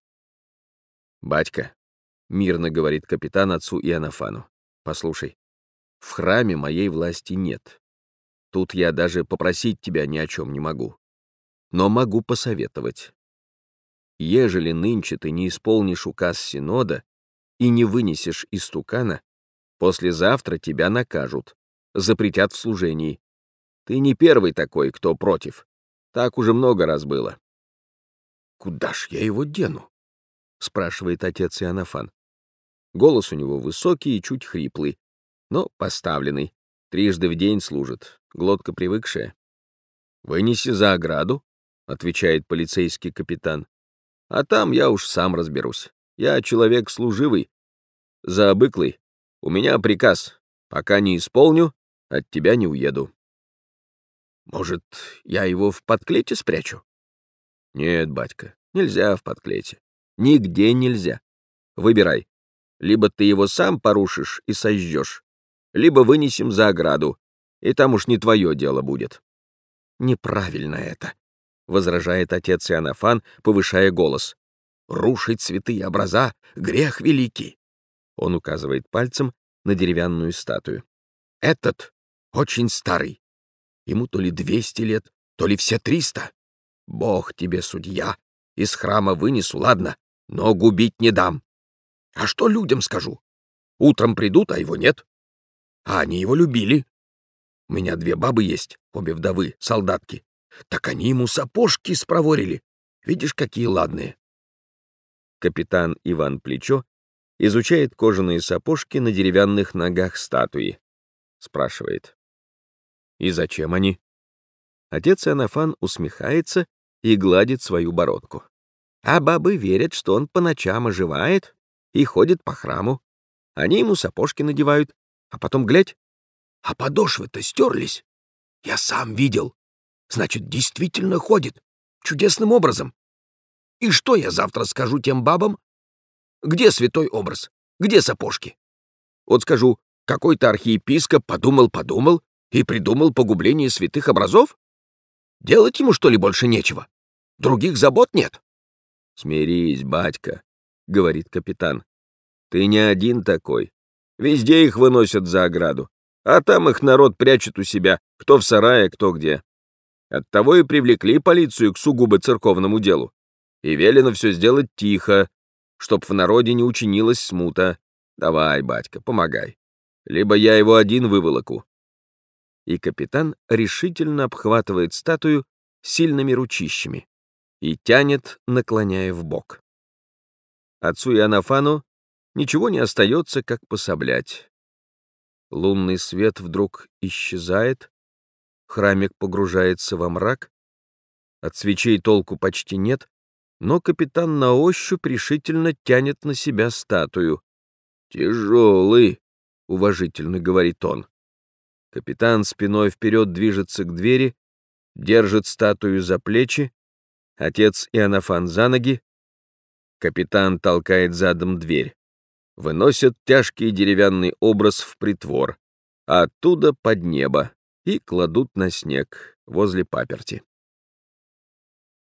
[SPEAKER 1] «Батька», — мирно говорит капитан отцу Иоаннафану, — «послушай, в храме моей власти нет. Тут я даже попросить тебя ни о чем не могу. Но могу посоветовать. Ежели нынче ты не исполнишь указ Синода и не вынесешь из тукана, послезавтра тебя накажут, запретят в служении. Ты не первый такой, кто против. Так уже много раз было. «Куда ж я его дену?» — спрашивает отец Иоаннафан. Голос у него высокий и чуть хриплый, но поставленный. Трижды в день служит, глотка привыкшая. «Вынеси за ограду», — отвечает полицейский капитан. «А там я уж сам разберусь. Я человек служивый, заобыклый. У меня приказ. Пока не исполню, от тебя не уеду». «Может, я его в подклете спрячу?» «Нет, батька, нельзя в подклете. Нигде нельзя. Выбирай. Либо ты его сам порушишь и сожжешь, либо вынесем за ограду, и там уж не твое дело будет». «Неправильно это», — возражает отец Иоаннафан, повышая голос. «Рушить святые образа — грех великий». Он указывает пальцем на деревянную статую. «Этот очень старый. Ему то ли двести лет, то ли все триста. Бог тебе, судья, из храма вынесу, ладно, но губить не дам. А что людям скажу? Утром придут, а его нет. А они его любили. У меня две бабы есть, обе вдовы, солдатки. Так они ему сапожки спроворили. Видишь, какие ладные. Капитан Иван Плечо изучает кожаные сапожки на деревянных ногах статуи. Спрашивает. И зачем они? Отец Анафан усмехается и гладит свою бородку. А бабы верят, что он по ночам оживает и ходит по храму. Они ему сапожки надевают, а потом глядь, а подошвы-то стерлись. Я сам видел. Значит, действительно ходит. Чудесным образом. И что я завтра скажу тем бабам? Где святой образ? Где сапожки? Вот скажу, какой-то архиепископ подумал-подумал и придумал погубление святых образов? Делать ему, что ли, больше нечего? Других забот нет? Смирись, батька, — говорит капитан. Ты не один такой. Везде их выносят за ограду, а там их народ прячет у себя, кто в сарае, кто где. Оттого и привлекли полицию к сугубо церковному делу. И велено все сделать тихо, чтоб в народе не учинилась смута. Давай, батька, помогай. Либо я его один выволоку. И капитан решительно обхватывает статую сильными ручищами и тянет, наклоняя в бок. Отцу Иоаннафану ничего не остается, как пособлять. Лунный свет вдруг исчезает, храмик погружается во мрак, от свечей толку почти нет, но капитан на ощупь решительно тянет на себя статую. «Тяжелый», — уважительно говорит он. Капитан спиной вперед движется к двери, держит статую за плечи, отец Иоаннафан за ноги, капитан толкает задом дверь выносят тяжкий деревянный образ в притвор, а оттуда под небо и кладут на снег возле паперти.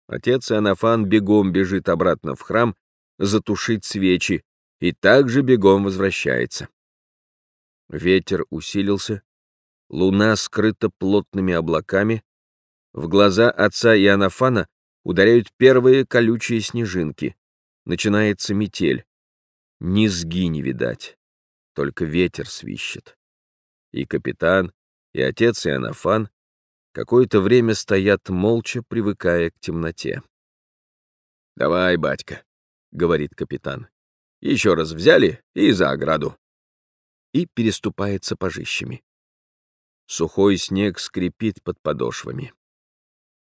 [SPEAKER 1] Отец Анафан бегом бежит обратно в храм затушить свечи и также бегом возвращается. Ветер усилился, луна скрыта плотными облаками, в глаза отца Иоаннафана ударяют первые колючие снежинки, начинается метель. Низги не видать, только ветер свищет. И капитан, и отец Иоаннафан какое-то время стоят молча, привыкая к темноте. «Давай, батька», — говорит капитан. «Еще раз взяли и за ограду». И переступает сапожищами. Сухой снег скрипит под подошвами.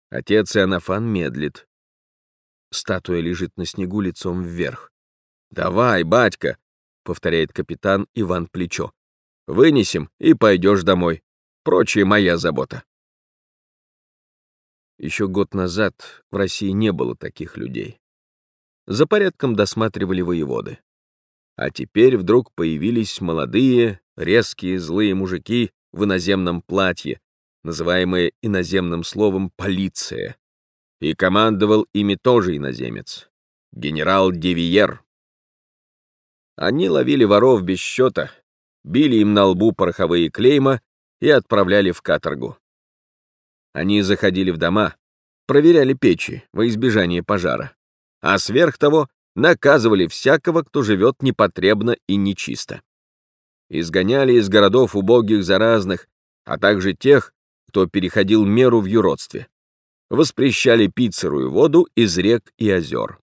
[SPEAKER 1] Отец Иоаннафан медлит. Статуя лежит на снегу лицом вверх. «Давай, батька», — повторяет капитан Иван Плечо. «Вынесем и пойдешь домой. Прочее моя забота». Еще год назад в России не было таких людей. за порядком досматривали воеводы. А теперь вдруг появились молодые, резкие, злые мужики в иноземном платье, называемые иноземным словом «полиция». И командовал ими тоже иноземец, генерал Девиер. Они ловили воров без счета, били им на лбу пороховые клейма и отправляли в каторгу. Они заходили в дома, проверяли печи во избежание пожара, а сверх того наказывали всякого, кто живет непотребно и нечисто. Изгоняли из городов убогих заразных, а также тех, кто переходил меру в юродстве. Воспрещали пить сырую воду из рек и озер.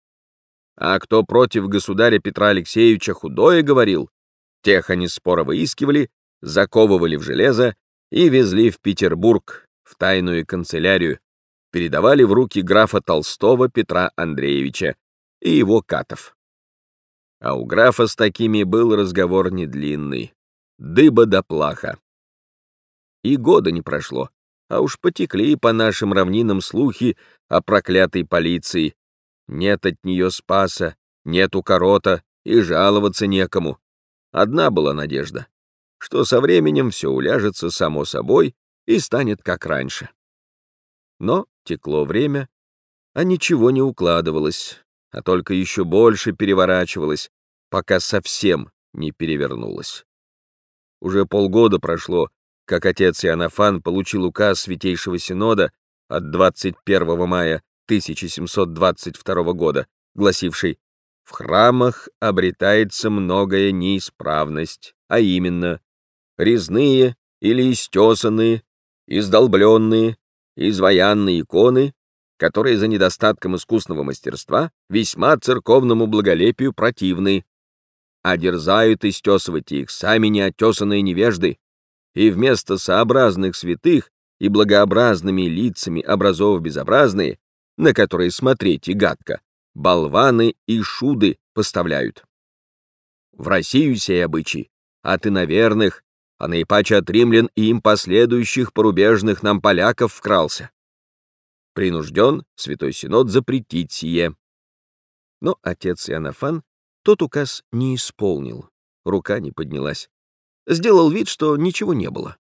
[SPEAKER 1] А кто против государя Петра Алексеевича худое говорил, тех они споро выискивали, заковывали в железо и везли в Петербург, в тайную канцелярию, передавали в руки графа Толстого Петра Андреевича и его катов. А у графа с такими был разговор недлинный, дыба да плаха. И года не прошло, а уж потекли по нашим равнинам слухи о проклятой полиции. Нет от нее спаса, нет укорота, и жаловаться некому. Одна была надежда, что со временем все уляжется само собой и станет как раньше. Но текло время, а ничего не укладывалось, а только еще больше переворачивалось, пока совсем не перевернулось. Уже полгода прошло, как отец Иоаннафан получил указ Святейшего Синода от 21 мая 1722 года, гласивший «В храмах обретается многое неисправность, а именно резные или истесанные, издолбленные, изваянные иконы, которые за недостатком искусного мастерства весьма церковному благолепию противны, а дерзают истесывать их сами неотесанные невежды, и вместо сообразных святых и благообразными лицами образов безобразные, на которые смотреть и гадко, болваны и шуды поставляют. В Россию сей обычай от иноверных, а наипаче от римлян и им последующих порубежных нам поляков вкрался. Принужден Святой Синод запретить сие. Но отец Иоаннафан тот указ не исполнил, рука не поднялась. Сделал вид, что ничего не было.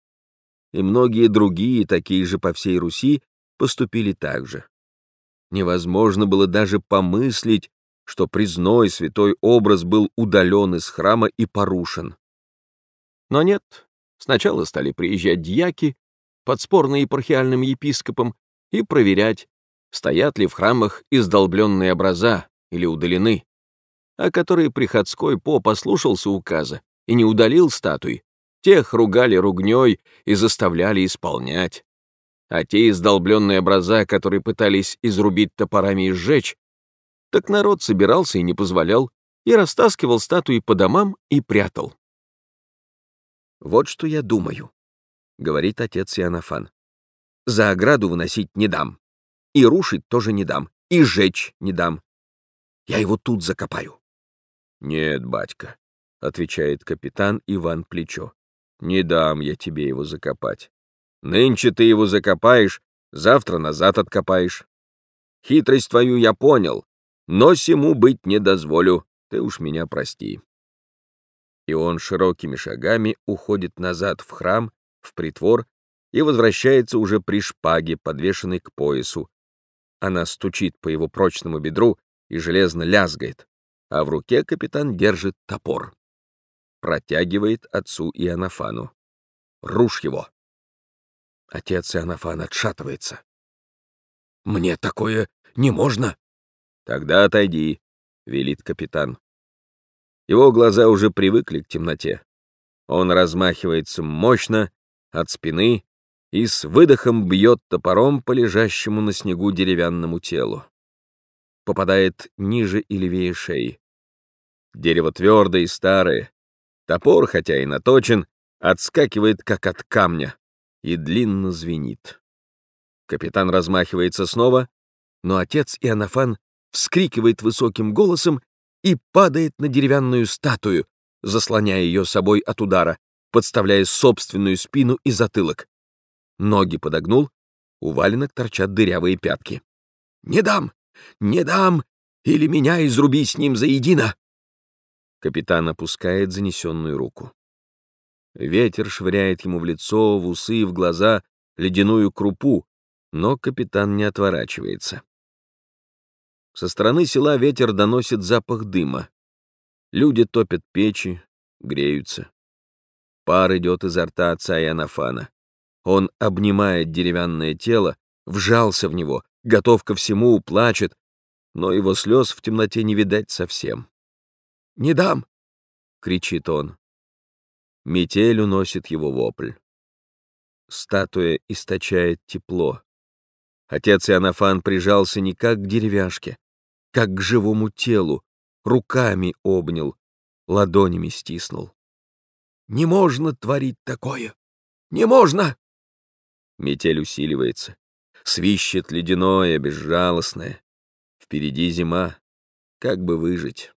[SPEAKER 1] И многие другие, такие же по всей Руси, поступили так же. Невозможно было даже помыслить, что призной святой образ был удален из храма и порушен. Но нет, сначала стали приезжать дьяки, подспорные епархиальным епископом, и проверять, стоят ли в храмах издолбленные образа или удалены, а которые приходской по послушался указа и не удалил статуи, тех ругали ругней и заставляли исполнять. А те издолбленные образа, которые пытались изрубить топорами и сжечь, так народ собирался и не позволял, и растаскивал статуи по домам и прятал. «Вот что я думаю», — говорит отец Иоаннафан. «За ограду выносить не дам, и рушить тоже не дам, и сжечь не дам. Я его тут закопаю». «Нет, батька», — отвечает капитан Иван Плечо. «Не дам я тебе его закопать. Нынче ты его закопаешь, завтра назад откопаешь. Хитрость твою я понял, но сему быть не дозволю, ты уж меня прости» и он широкими шагами уходит назад в храм, в притвор, и возвращается уже при шпаге, подвешенной к поясу. Она стучит по его прочному бедру и железно лязгает, а в руке капитан держит топор. Протягивает отцу Иоаннафану. «Рушь его!» Отец Иоаннафан отшатывается. «Мне такое не можно!» «Тогда отойди», — велит капитан. Его глаза уже привыкли к темноте. Он размахивается мощно, от спины, и с выдохом бьет топором по лежащему на снегу деревянному телу. Попадает ниже и левее шеи. Дерево твердое и старое. Топор, хотя и наточен, отскакивает, как от камня, и длинно звенит. Капитан размахивается снова, но отец Иоаннафан вскрикивает высоким голосом и падает на деревянную статую, заслоняя ее собой от удара, подставляя собственную спину и затылок. Ноги подогнул, у валенок торчат дырявые пятки. «Не дам! Не дам!» или меня изруби с ним заедино!» Капитан опускает занесенную руку. Ветер швыряет ему в лицо, в усы, в глаза ледяную крупу, но капитан не отворачивается. Со стороны села ветер доносит запах дыма. Люди топят печи, греются. Пар идет изо рта отца Янафана. Он обнимает деревянное тело, вжался в него, готов ко всему, плачет, но его слез в темноте не видать совсем. «Не дам!» — кричит он. Метель уносит его вопль. Статуя источает тепло. Отец Иоаннафан прижался не как к деревяшке, как к живому телу, руками обнял, ладонями стиснул. «Не можно творить такое! Не можно!» Метель усиливается, свищет ледяное, безжалостное. Впереди зима. Как бы выжить?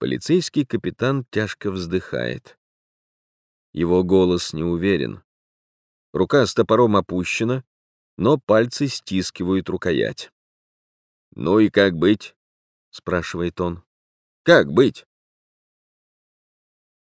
[SPEAKER 1] Полицейский капитан тяжко вздыхает. Его голос не уверен. Рука с топором опущена, но пальцы стискивают рукоять. «Ну и как быть?» — спрашивает он. «Как быть?»